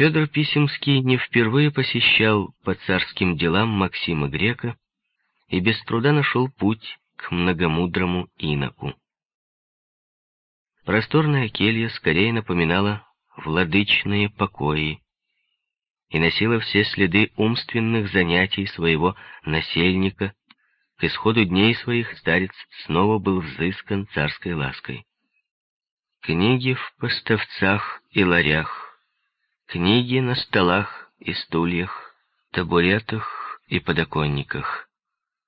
Федор Писемский не впервые посещал по царским делам Максима Грека и без труда нашел путь к многомудрому иноку. Просторная келья скорее напоминала владычные покои и носила все следы умственных занятий своего насельника. К исходу дней своих старец снова был взыскан царской лаской. Книги в поставцах и ларях, книги на столах и стульях, табуретах и подоконниках,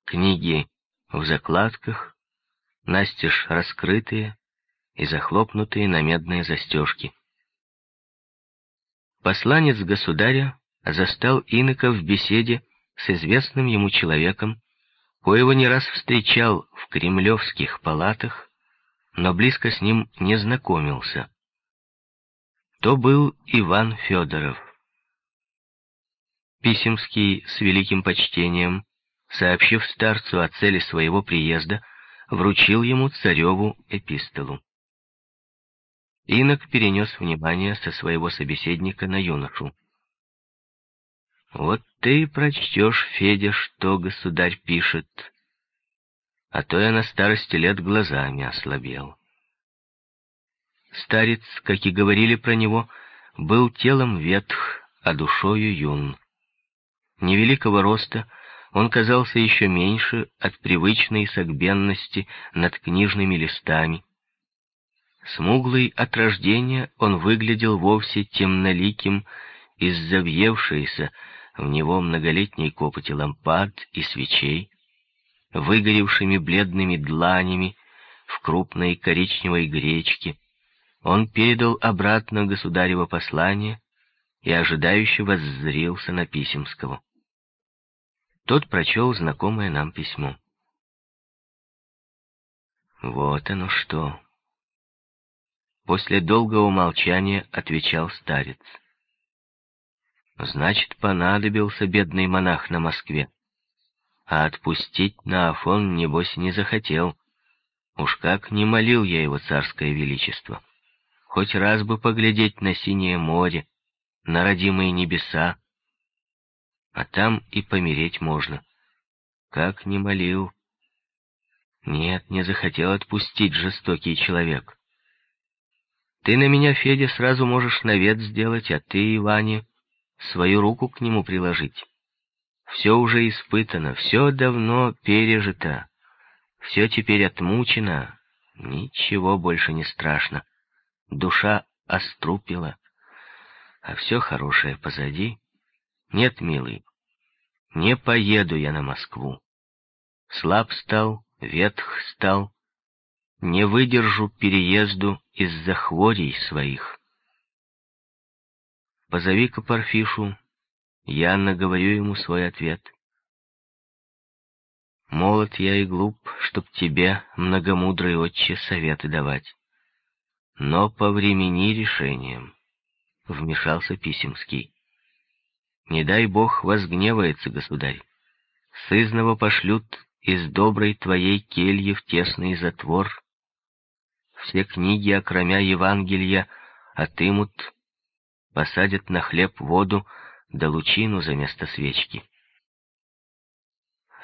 книги в закладках, настежь раскрытые и захлопнутые на медные застежки. Посланец государя застал инока в беседе с известным ему человеком, коего не раз встречал в кремлевских палатах, но близко с ним не знакомился. То был Иван Федоров. Писемский с великим почтением, сообщив старцу о цели своего приезда, вручил ему цареву эпистолу. Инок перенес внимание со своего собеседника на юношу. «Вот ты прочтешь, Федя, что государь пишет, а то я на старости лет глазами ослабел». Старец, как и говорили про него, был телом ветх, а душою юн. Невеликого роста, он казался еще меньше от привычной согбенности над книжными листами, Смуглый от рождения, он выглядел вовсе темноликим из-за въевшейся в него многолетней копоти лампад и свечей, выгоревшими бледными дланями в крупной коричневой гречке, он передал обратно государево послание и ожидающе воззрился на Писемского. Тот прочел знакомое нам письмо. «Вот оно что!» После долгого молчания отвечал старец. Значит, понадобился бедный монах на Москве. А отпустить на Афон, небось, не захотел. Уж как не молил я его царское величество. Хоть раз бы поглядеть на синее море, на родимые небеса. А там и помереть можно. Как не молил. Нет, не захотел отпустить жестокий человек. Ты на меня, Федя, сразу можешь навет сделать, а ты, Иване, свою руку к нему приложить. Все уже испытано, все давно пережито, все теперь отмучено, ничего больше не страшно. Душа острупила, а все хорошее позади. Нет, милый, не поеду я на Москву. Слаб стал, ветх стал, не выдержу переезду из-за хворей своих. Позови-ка Парфишу, я наговорю ему свой ответ. Молод я и глуп, чтоб тебе, многомудрый отче, советы давать. Но по времени решением, — вмешался Писемский. Не дай бог возгневается, государь. Сызного пошлют из доброй твоей кельи в тесный затвор, все книги, окромя Евангелия, отымут, посадят на хлеб воду, да лучину за место свечки.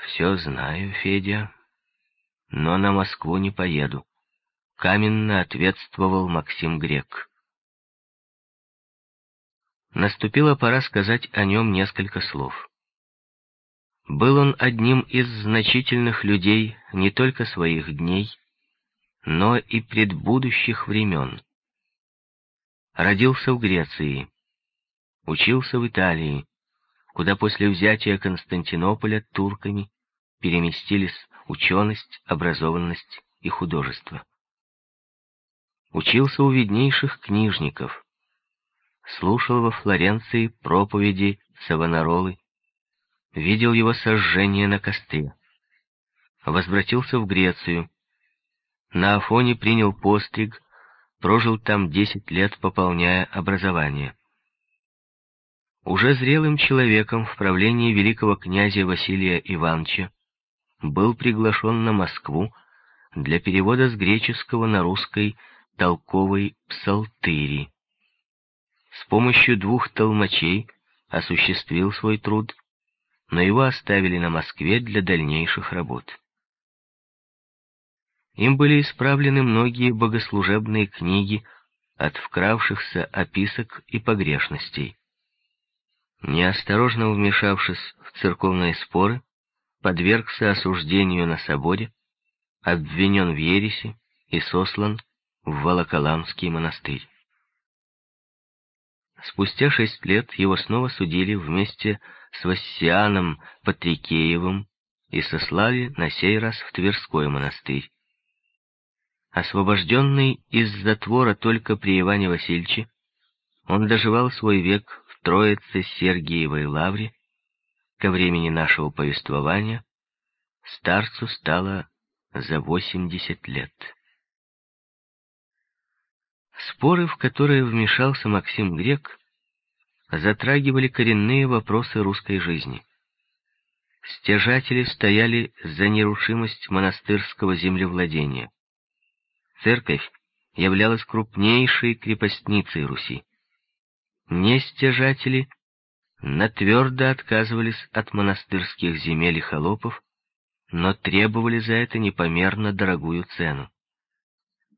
Все знаю, Федя, но на Москву не поеду. Каменно ответствовал Максим Грек. Наступила пора сказать о нем несколько слов. Был он одним из значительных людей не только своих дней, но и предбудущих времен. Родился в Греции, учился в Италии, куда после взятия Константинополя турками переместились ученость, образованность и художество. Учился у виднейших книжников, слушал во Флоренции проповеди Савонаролы, видел его сожжение на костре, возвратился в Грецию, на Афоне принял постриг, прожил там десять лет, пополняя образование. Уже зрелым человеком в правлении великого князя Василия Ивановича был приглашен на Москву для перевода с греческого на русский толковой псалтыри. с помощью двух толмачей осуществил свой труд, но его оставили на Москве для дальнейших работ. Им были исправлены многие богослужебные книги от вкравшихся описок и погрешностей. Неосторожно вмешавшись в церковные споры, подвергся осуждению на соборе, обвинен в ереси и сослан в Волоколамский монастырь. Спустя шесть лет его снова судили вместе с Вассианом Патрикеевым и сослали на сей раз в Тверской монастырь. Освобожденный из затвора только при Иване Васильевиче, он доживал свой век в Троице Сергиевой лавре. Ко времени нашего повествования старцу стало за 80 лет. Споры, в которые вмешался Максим Грек, затрагивали коренные вопросы русской жизни. Стяжатели стояли за нерушимость монастырского землевладения. Церковь являлась крупнейшей крепостницей Руси. Нестяжатели натвердо отказывались от монастырских земель и холопов, но требовали за это непомерно дорогую цену.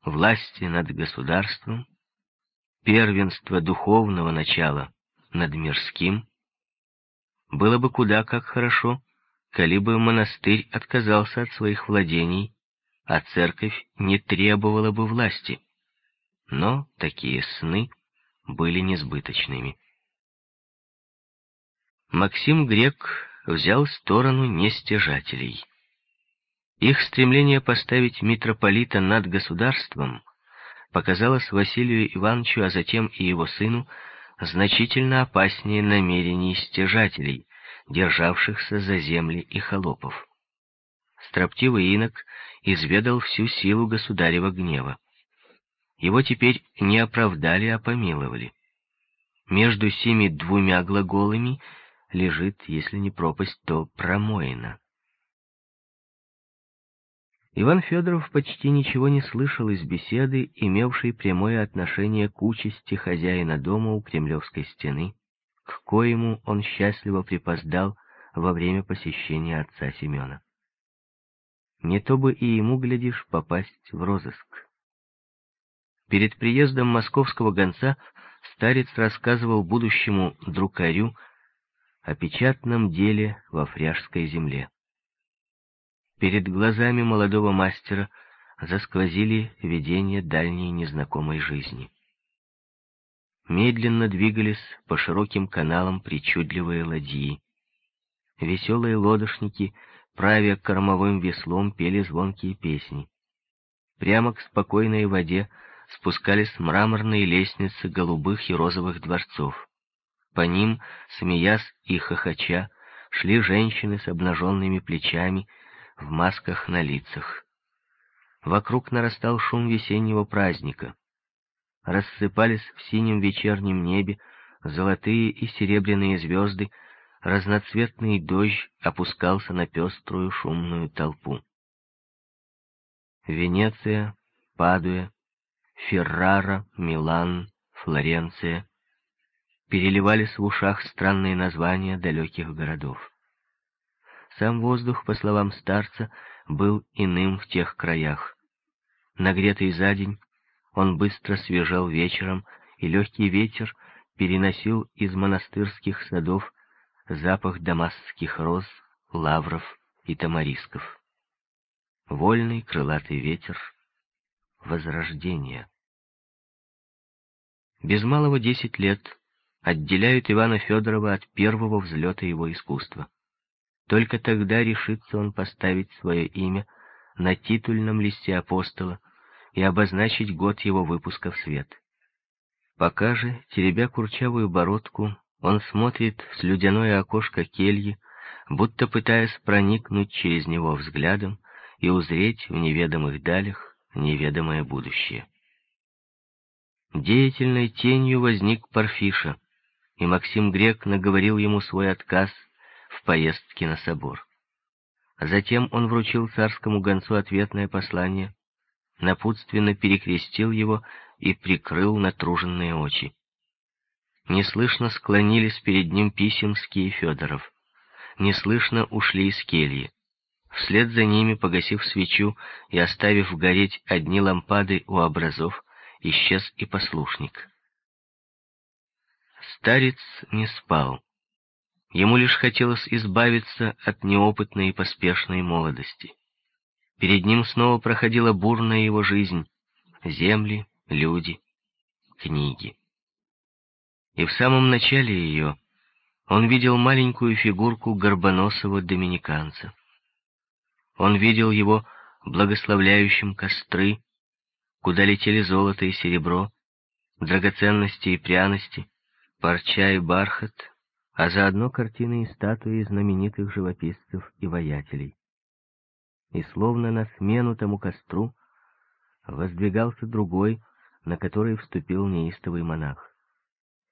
Власти над государством, первенство духовного начала над мирским, было бы куда как хорошо, коли бы монастырь отказался от своих владений, а церковь не требовала бы власти. Но такие сны были несбыточными. Максим Грек взял сторону нестяжателей. Их стремление поставить митрополита над государством показалось Василию Ивановичу, а затем и его сыну, значительно опаснее намерений стяжателей, державшихся за земли и холопов. Строптивый инок изведал всю силу государева гнева. Его теперь не оправдали, а помиловали. Между сими двумя глаголами лежит, если не пропасть, то промоина. Иван Федоров почти ничего не слышал из беседы, имевшей прямое отношение к участи хозяина дома у Кремлевской стены, к коему он счастливо припоздал во время посещения отца Семена. Не то бы и ему, глядишь, попасть в розыск. Перед приездом московского гонца старец рассказывал будущему друкарю о печатном деле во фряжской земле. Перед глазами молодого мастера засквозили видения дальней незнакомой жизни. Медленно двигались по широким каналам причудливые ладьи. Веселые лодочники, правя кормовым веслом, пели звонкие песни. Прямо к спокойной воде спускались мраморные лестницы голубых и розовых дворцов. По ним, смеясь и хохоча, шли женщины с обнаженными плечами в масках на лицах. Вокруг нарастал шум весеннего праздника. Рассыпались в синем вечернем небе золотые и серебряные звезды, разноцветный дождь опускался на пеструю шумную толпу. Венеция, Падуя, Феррара, Милан, Флоренция переливались в ушах странные названия далеких городов. Сам воздух, по словам старца, был иным в тех краях. Нагретый за день, он быстро свежал вечером, и легкий ветер переносил из монастырских садов запах дамасских роз, лавров и тамарисков. Вольный крылатый ветер возрождения. Без малого десять лет отделяют Ивана Федорова от первого взлета его искусства. Только тогда решится он поставить свое имя на титульном листе апостола и обозначить год его выпуска в свет. Пока же, теребя курчавую бородку, он смотрит в слюдяное окошко кельи, будто пытаясь проникнуть через него взглядом и узреть в неведомых далях неведомое будущее. Деятельной тенью возник Парфиша, и Максим Грек наговорил ему свой отказ в поездке на собор. Затем он вручил царскому гонцу ответное послание, напутственно перекрестил его и прикрыл натруженные очи. Неслышно склонились перед ним Писемский Федоров. Неслышно ушли из кельи. Вслед за ними, погасив свечу и оставив гореть одни лампады у образов, исчез и послушник. Старец не спал. Ему лишь хотелось избавиться от неопытной и поспешной молодости. Перед ним снова проходила бурная его жизнь. Земли, люди, книги. И в самом начале ее он видел маленькую фигурку горбоносого доминиканца. Он видел его благословляющим костры, куда летели золото и серебро, драгоценности и пряности, парча и бархат, а заодно картины и статуи знаменитых живописцев и воятелей. И словно на смену тому костру воздвигался другой, на который вступил неистовый монах.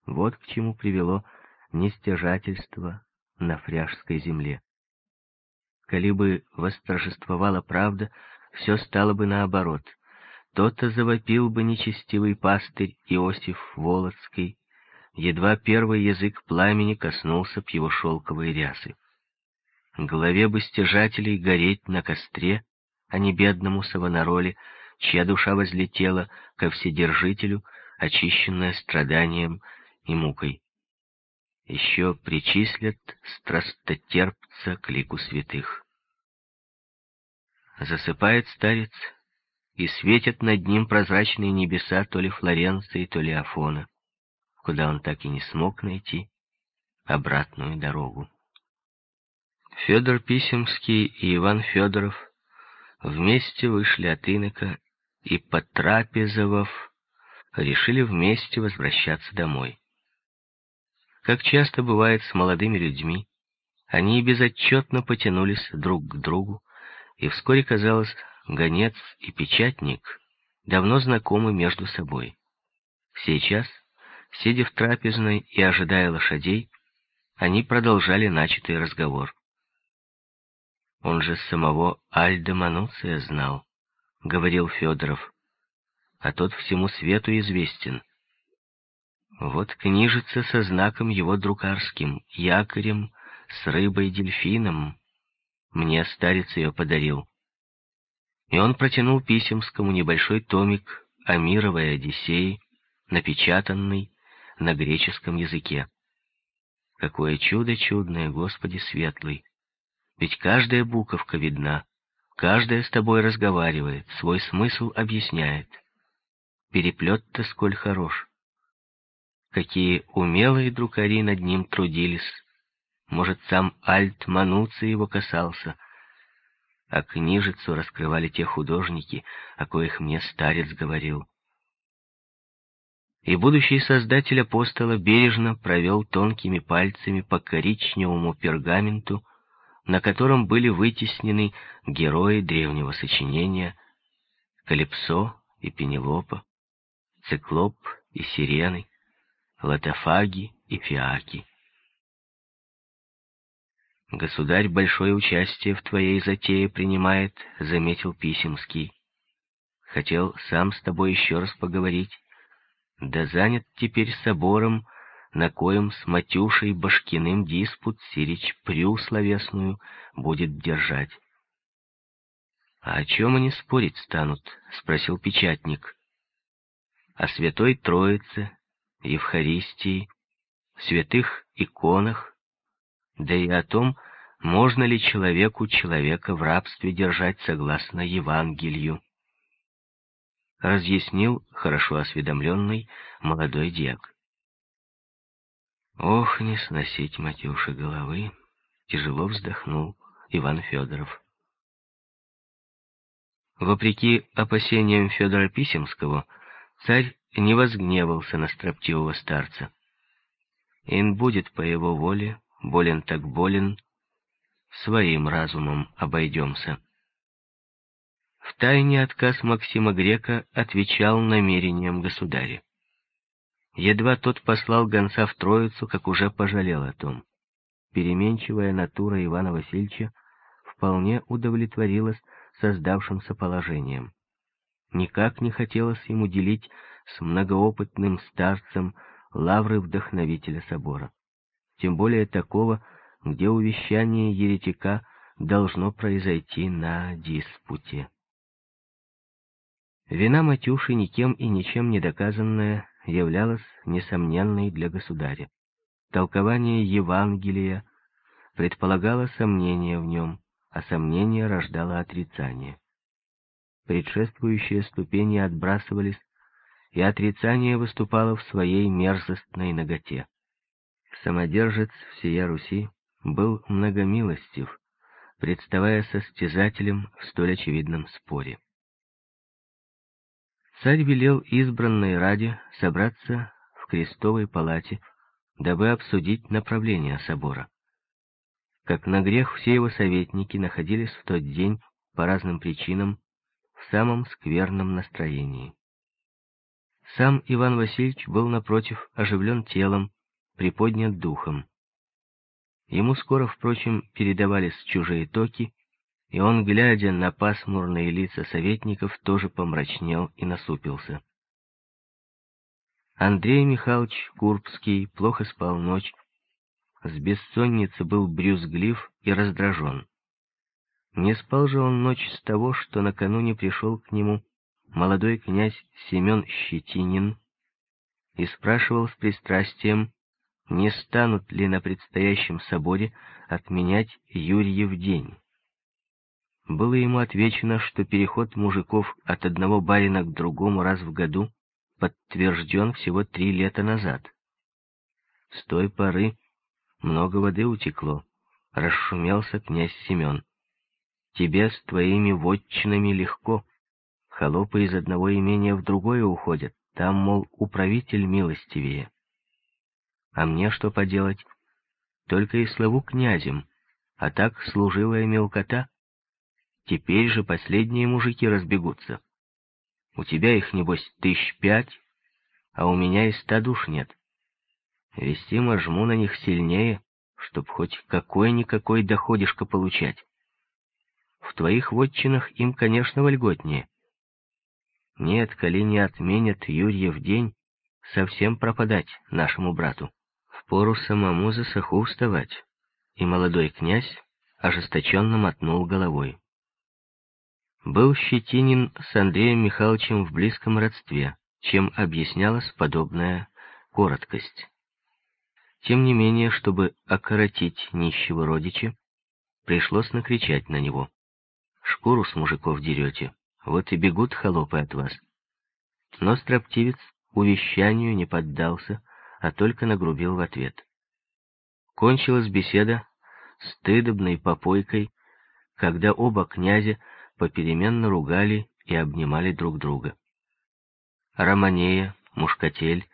Вот к чему привело нестяжательство на фряжской земле. Коли бы восторжествовала правда, все стало бы наоборот. То-то завопил бы нечестивый пастырь Иосиф Волоцкий, едва первый язык пламени коснулся б его шелковой рясы. Главе бы стяжателей гореть на костре, а не бедному Савонароле, чья душа возлетела ко Вседержителю, очищенная страданием и мукой еще причислят страстотерпца к лику святых. Засыпает старец, и светят над ним прозрачные небеса то ли Флоренции, то ли Афона, куда он так и не смог найти обратную дорогу. Федор Писемский и Иван Федоров вместе вышли от инока и, потрапезовав, решили вместе возвращаться домой. Как часто бывает с молодыми людьми, они безотчетно потянулись друг к другу, и вскоре, казалось, гонец и печатник давно знакомы между собой. Сейчас, сидя в трапезной и ожидая лошадей, они продолжали начатый разговор. «Он же самого Альда Мануция знал», — говорил Федоров, — «а тот всему свету известен. Вот книжица со знаком его друкарским, якорем, с рыбой-дельфином. Мне старец ее подарил. И он протянул Писемскому небольшой томик о мировой Одиссее, напечатанный на греческом языке. Какое чудо чудное, Господи светлый! Ведь каждая буковка видна, каждая с тобой разговаривает, свой смысл объясняет. Переплет-то сколь хорош какие умелые друкари над ним трудились. Может, сам Альт Мануци его касался, а книжицу раскрывали те художники, о коих мне старец говорил. И будущий создатель апостола бережно провел тонкими пальцами по коричневому пергаменту, на котором были вытеснены герои древнего сочинения Калипсо и Пенелопа, Циклоп и Сирены, латофаги и фиаки. «Государь большое участие в твоей затее принимает», — заметил Писемский. «Хотел сам с тобой еще раз поговорить, да занят теперь собором, на коем с Матюшей Башкиным диспут Сирич прю словесную будет держать». «А о чем они спорить станут?» — спросил печатник. «О Святой Троице, Евхаристии, святых иконах, да и о том, можно ли человеку человека в рабстве держать согласно Евангелию. Разъяснил хорошо осведомленный молодой дьяк. Ох, не сносить Матюши головы, тяжело вздохнул Иван Федоров. Вопреки опасениям Федора Писемского, царь не возгневался на строптивого старца. Ин будет по его воле, болен так болен, своим разумом обойдемся. В тайне отказ Максима Грека отвечал намерениям государя. Едва тот послал гонца в Троицу, как уже пожалел о том. Переменчивая натура Ивана Васильевича вполне удовлетворилась создавшимся положением. Никак не хотелось ему делить с многоопытным старцем лавры вдохновителя собора. Тем более такого, где увещание еретика должно произойти на диспуте. Вина Матюши, никем и ничем не доказанная, являлась несомненной для государя. Толкование Евангелия предполагало сомнение в нем, а сомнение рождало отрицание. Предшествующие ступени отбрасывались, и отрицание выступало в своей мерзостной ноготе. Самодержец всея Руси был многомилостив, представая состязателем в столь очевидном споре. Царь велел избранной ради собраться в крестовой палате, дабы обсудить направление собора. Как на грех все его советники находились в тот день по разным причинам в самом скверном настроении. Сам Иван Васильевич был, напротив, оживлен телом, приподнят духом. Ему скоро, впрочем, передавались чужие токи, и он, глядя на пасмурные лица советников, тоже помрачнел и насупился. Андрей Михайлович Курбский плохо спал ночь, с бессонницы был брюзглив и раздражен. Не спал же он ночь с того, что накануне пришел к нему молодой князь Семен Щетинин и спрашивал с пристрастием, не станут ли на предстоящем соборе отменять Юрьев день было ему отвечено, что переход мужиков от одного барина к другому раз в году подтвержден всего три лета назад. С той поры много воды утекло, расшумелся князь Семен. Тебе с твоими вотчинами легко, холопы из одного имения в другое уходят, там, мол, управитель милостивее. А мне что поделать? Только и славу князем, а так служивая мелкота — Теперь же последние мужики разбегутся. У тебя их, небось, тысяч пять, а у меня и ста душ нет. Вестимо жму на них сильнее, чтоб хоть какой-никакой доходишко получать. В твоих вотчинах им, конечно, вольготнее. Нет, коли не отменят Юрьев день, совсем пропадать нашему брату. Впору самому за саху вставать. И молодой князь ожесточенно мотнул головой был Щетинин с Андреем Михайловичем в близком родстве, чем объяснялась подобная короткость. Тем не менее, чтобы окоротить нищего родича, пришлось накричать на него. «Шкуру с мужиков дерете, вот и бегут холопы от вас». Но строптивец увещанию не поддался, а только нагрубил в ответ. Кончилась беседа стыдобной попойкой, когда оба князя попеременно ругали и обнимали друг друга. Романея, Мушкатель,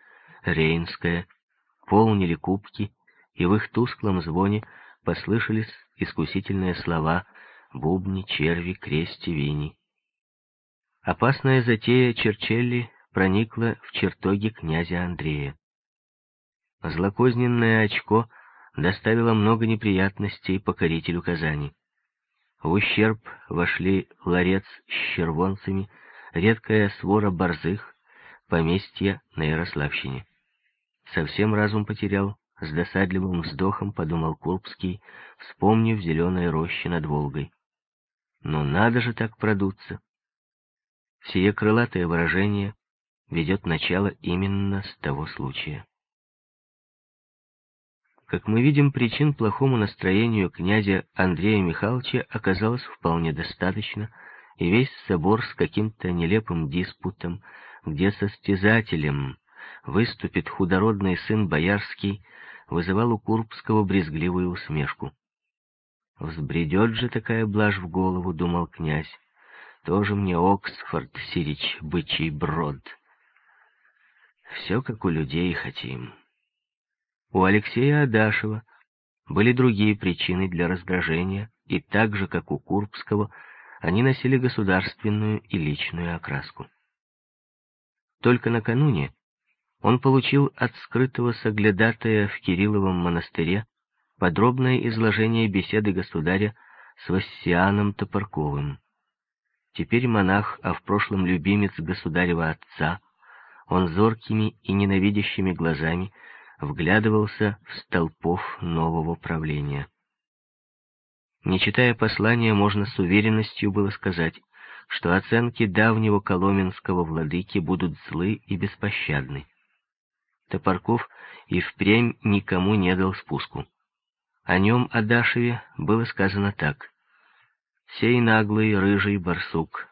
Рейнская полнили кубки, и в их тусклом звоне послышались искусительные слова «бубни», «черви», «крести», «вини». Опасная затея Черчелли проникла в чертоги князя Андрея. Злокозненное очко доставило много неприятностей покорителю Казани. В ущерб вошли ларец с червонцами, редкая свора борзых, поместье на Ярославщине. Совсем разум потерял, с досадливым вздохом подумал Курбский, вспомнив зеленые рощи над Волгой. Но надо же так продуться. Сие крылатое выражение ведет начало именно с того случая. Как мы видим, причин плохому настроению князя Андрея Михайловича оказалось вполне достаточно, и весь собор с каким-то нелепым диспутом, где состязателем выступит худородный сын Боярский, вызывал у Курбского брезгливую усмешку. «Взбредет же такая блажь в голову», — думал князь. «Тоже мне Оксфорд, Сирич, бычий брод. Все, как у людей хотим». У Алексея Адашева были другие причины для раздражения, и так же, как у Курбского, они носили государственную и личную окраску. Только накануне он получил от скрытого соглядатая в Кирилловом монастыре подробное изложение беседы государя с Вассианом Топорковым. Теперь монах, а в прошлом любимец государева отца, он зоркими и ненавидящими глазами вглядывался в столпов нового правления. Не читая послания, можно с уверенностью было сказать, что оценки давнего коломенского владыки будут злы и беспощадны. Топорков и впрямь никому не дал спуску. О нем, о Дашеве, было сказано так. «Сей наглый рыжий барсук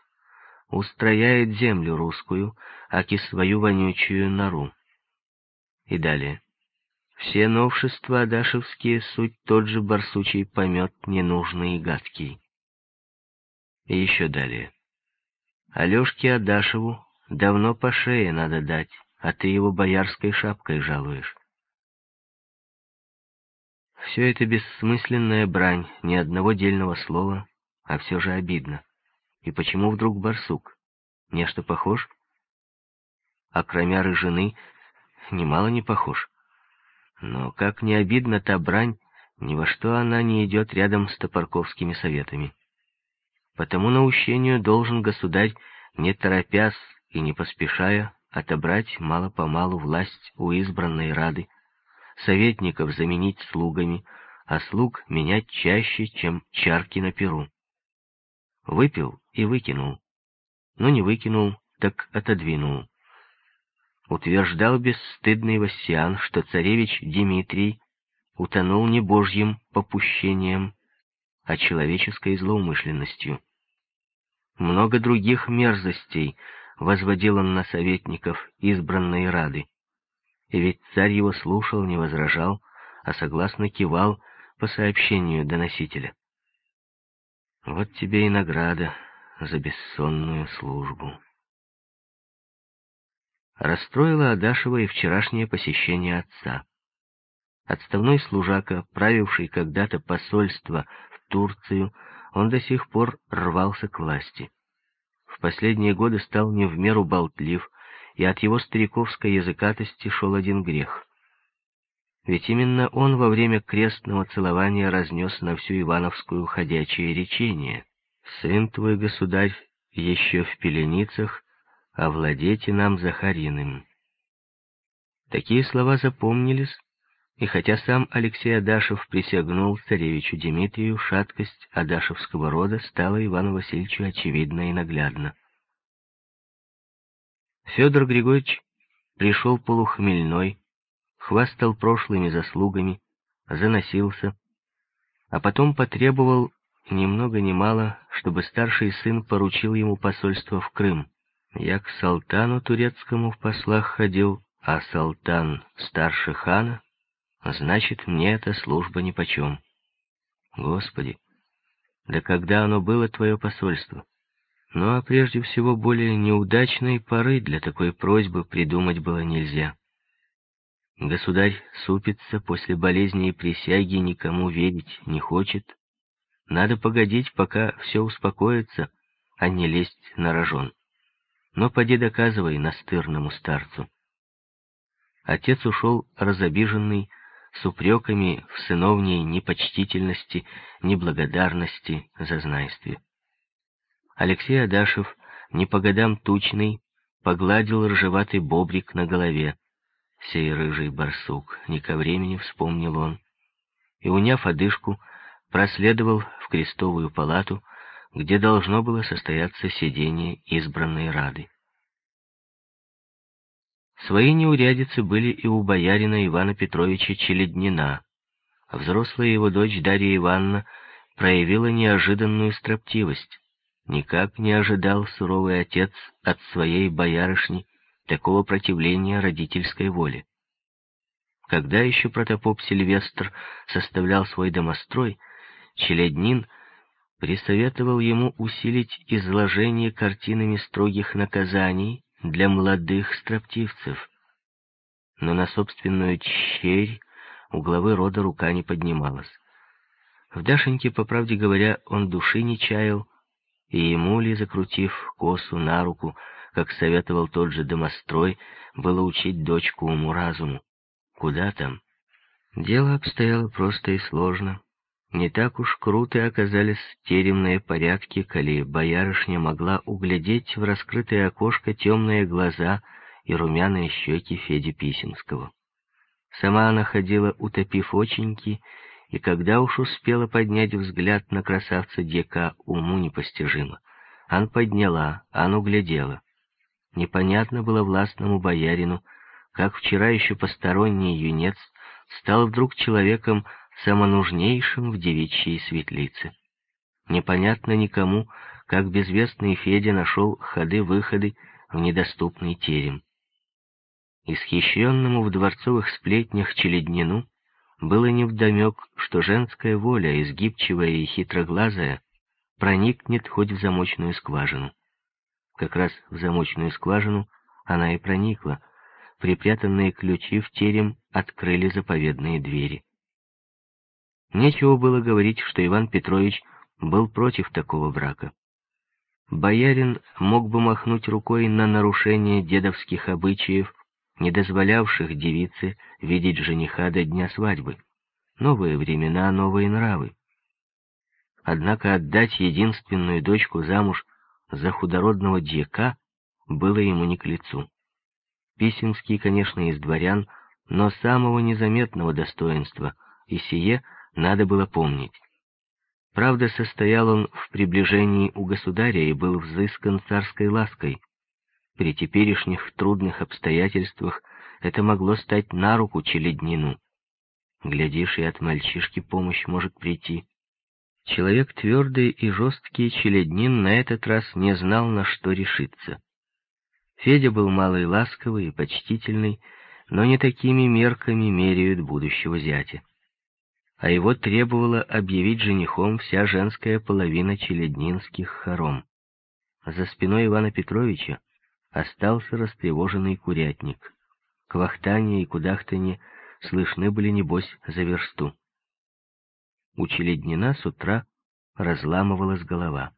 устрояет землю русскую, аки свою вонючую нору». И далее. Все новшества адашевские суть тот же барсучий помет, ненужный и гадкий. И еще далее. Алешке Адашеву давно по шее надо дать, а ты его боярской шапкой жалуешь. Все это бессмысленная брань, ни одного дельного слова, а все же обидно. И почему вдруг барсук? Нечто похож? А кроме рыжины, немало не похож. Но как не обидна та брань, ни во что она не идет рядом с топорковскими советами. Потому наущению должен государь, не торопясь и не поспешая, отобрать мало-помалу власть у избранной Рады, советников заменить слугами, а слуг менять чаще, чем чарки на перу. Выпил и выкинул. Но не выкинул, так отодвинул утверждал бесстыдный Вассиан, что царевич Дмитрий утонул не божьим попущением, а человеческой злоумышленностью. Много других мерзостей возводил он на советников избранной Рады. И ведь царь его слушал, не возражал, а согласно кивал по сообщению доносителя. Вот тебе и награда за бессонную службу. Расстроило Адашева и вчерашнее посещение отца. Отставной служака, правивший когда-то посольство в Турцию, он до сих пор рвался к власти. В последние годы стал не в меру болтлив, и от его стариковской языкатости шел один грех. Ведь именно он во время крестного целования разнес на всю Ивановскую ходячее речение. «Сын твой, государь, еще в пеленицах, овладейте нам Захариным. Такие слова запомнились, и хотя сам Алексей Адашев присягнул царевичу Дмитрию, шаткость адашевского рода стала Ивану Васильевичу очевидна и наглядна. Федор Григорьевич пришел полухмельной, хвастал прошлыми заслугами, заносился, а потом потребовал ни много мало, чтобы старший сын поручил ему посольство в Крым. Я к салтану турецкому в послах ходил, а салтан старше хана, значит, мне эта служба нипочем. Господи, да когда оно было, твое посольство? Ну, а прежде всего, более неудачной поры для такой просьбы придумать было нельзя. Государь супится после болезни и присяги, никому верить не хочет. Надо погодить, пока все успокоится, а не лезть на рожон. Но поди доказывай настырному старцу. Отец ушел разобиженный, с упреками в сыновней непочтительности, неблагодарности, зазнайстве. Алексей Адашев, не по годам тучный, погладил ржеватый бобрик на голове. Сей рыжий барсук, не ко времени вспомнил он. И, уняв одышку, проследовал в крестовую палату, где должно было состояться сидение избранной Рады. Свои неурядицы были и у боярина Ивана Петровича Челеднина. Взрослая его дочь Дарья Ивановна проявила неожиданную строптивость. Никак не ожидал суровый отец от своей боярышни такого противления родительской воле. Когда еще протопоп Сильвестр составлял свой домострой, Челеднин — присоветовал ему усилить изложение картинами строгих наказаний для молодых строптивцев. Но на собственную черь у главы рода рука не поднималась. В Дашеньке, по правде говоря, он души не чаял, и ему ли, закрутив косу на руку, как советовал тот же домострой, было учить дочку уму-разуму. Куда там? Дело обстояло просто и сложно. Не так уж круты оказались теремные порядки, коли боярышня могла углядеть в раскрытое окошко темные глаза и румяные щеки Феди Писемского. Сама она ходила, утопив оченьки, и когда уж успела поднять взгляд на красавца Дьяка, уму непостижимо. Ан подняла, Ан углядела. Непонятно было властному боярину, как вчера еще посторонний юнец стал вдруг человеком самонужнейшим в девичьей светлице. Непонятно никому, как безвестный Федя нашел ходы-выходы в недоступный терем. Исхищенному в дворцовых сплетнях Челеднину было невдомек, что женская воля, изгибчивая и хитроглазая, проникнет хоть в замочную скважину. Как раз в замочную скважину она и проникла. Припрятанные ключи в терем открыли заповедные двери. Нечего было говорить, что Иван Петрович был против такого брака. Боярин мог бы махнуть рукой на нарушение дедовских обычаев, не дозволявших девице видеть жениха до дня свадьбы. Новые времена, новые нравы. Однако отдать единственную дочку замуж за худородного дьяка было ему не к лицу. Писемский, конечно, из дворян, но самого незаметного достоинства, и сие надо было помнить. Правда, состоял он в приближении у государя и был взыскан царской лаской. При теперешних трудных обстоятельствах это могло стать на руку челеднину. Глядишь, и от мальчишки помощь может прийти. Человек твердый и жесткий челеднин на этот раз не знал, на что решиться. Федя был малый ласковый и почтительный, но не такими мерками меряют будущего зятя. А его требовала объявить женихом вся женская половина челеднинских хором. За спиной Ивана Петровича остался растревоженный курятник. Квахтание и кудахтанье слышны были, небось, за версту. У Челеднина с утра разламывалась голова.